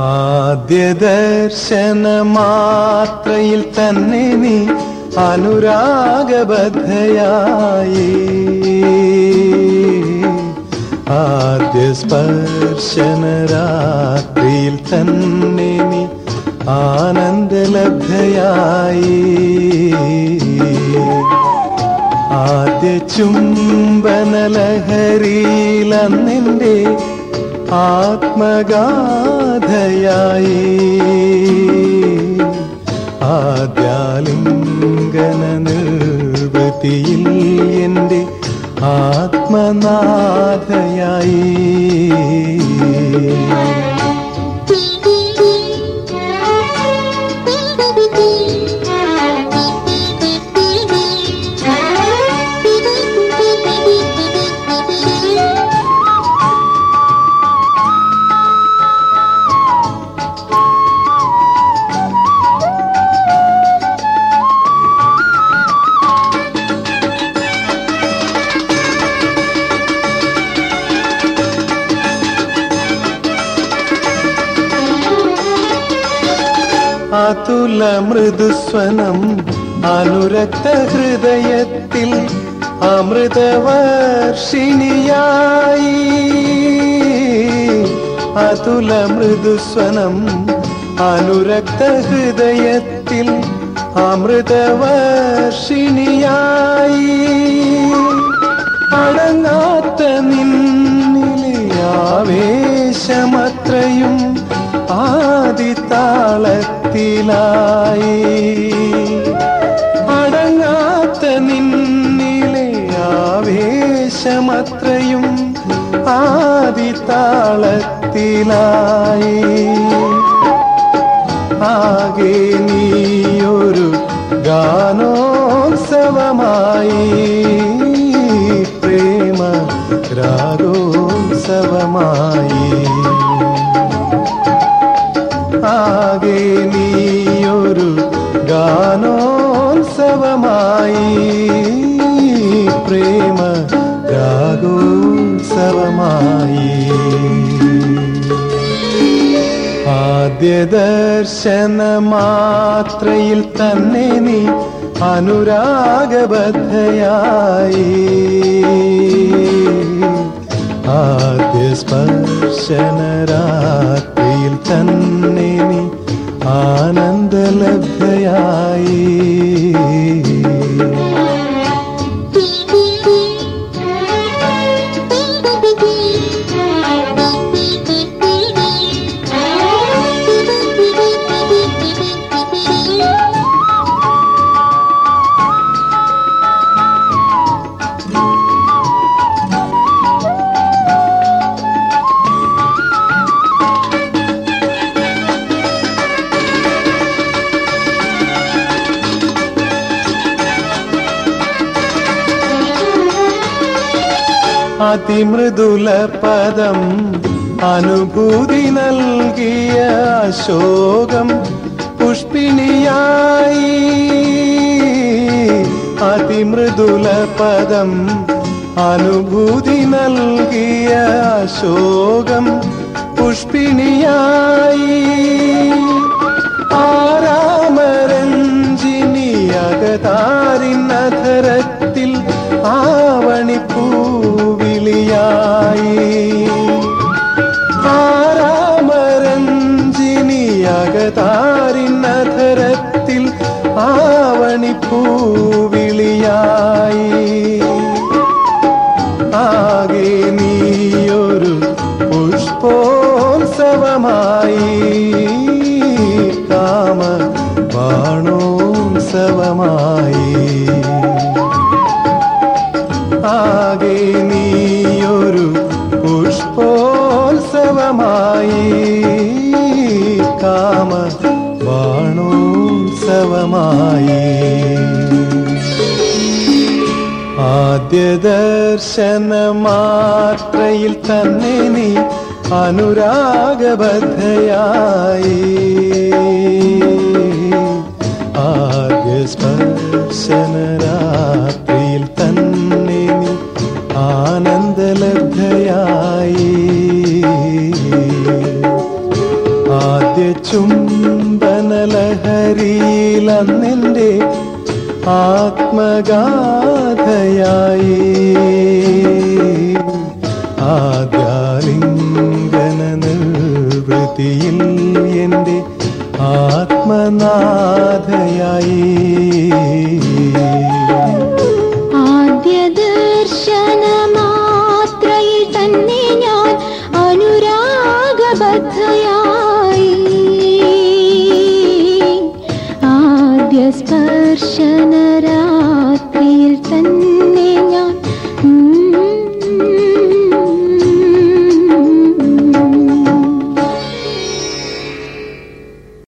ആദ്യ ദർശനമാത്രയിൽ തന്നെ നീ അനുരാഗബദ്ധയായി. ആദ്യ സ്പർശനരാത്രിയിൽ തന്നെ നീ ആനന്ദലബ്ധയായി. ആദ്യ ചുംബനലഹരിയിൽ അന്നെന്റെ ആത്മഗാഥയായി. ആദ്യാലിംഗന നിർവൃത്തിയിൽ എന്റെ ആത്മനാഥയായി. അതുല മൃദുസ്വനം അനുരക്ത ഹൃദയത്തിൽ അമൃതവർഷിണിയായി. അതുല മൃദുസ്വനം അനുരക്ത ഹൃദയത്തിൽ അമൃതവർഷിണിയായി. അടങ്ങാത്ത നിന്നിലെ ആവേശമത്രയും ആദിത്താളത്തിലായി അടങ്ങാത്ത നിന്നിലെ ആവേശമത്രയും ആദിത്താളത്തിലായി. ആകെ നീയൊരു ഗാനോത്സവമായി. ഗാനോത്സവമായി പ്രേമ രാഗോത്സവമായി ആദ്യ ദർശന മാത്രയിൽ തന്നെ നീ അനുരാഗബദ്ധയായി. ആദ്യ സ്പർശന രാത്രിയിൽ തന്നെ നീ ആനന്ദലബ്ധയായി അതിമൃദുല പദം അനുഭൂതി നൽകിയ ശോകം പുഷ്പിണിയായി. അതിമൃദുല പദം അനുഭൂതി നൽകിയ ശോകം പുഷ്പിണിയായി ആകെ നീയൊരു പുഷ്പോത്സവമായി. കാമ ബാണോത്സവമായി ആകെ നീയൊരു പുഷ്പോത്സവമായി. കാമ ബാണോത്സവമായി ആദ്യ ദർശന മാത്രയിൽ തന്നെ നീ അനുരാഗബദ്ധയായി. ആദ്യ സ്പർശന രാത്രിയിൽ തന്നെ നീ ആനന്ദലബ്ധയായി. ആദ്യ ചുംബനലഹരിയിൽ അന്നെന്റെ ആത്മഗാഥയായി. ആദ്യാലിംഗന നിർവൃത്തിയിൽ എന്റെ ആത്മനാഥയായി. ಶರಣರ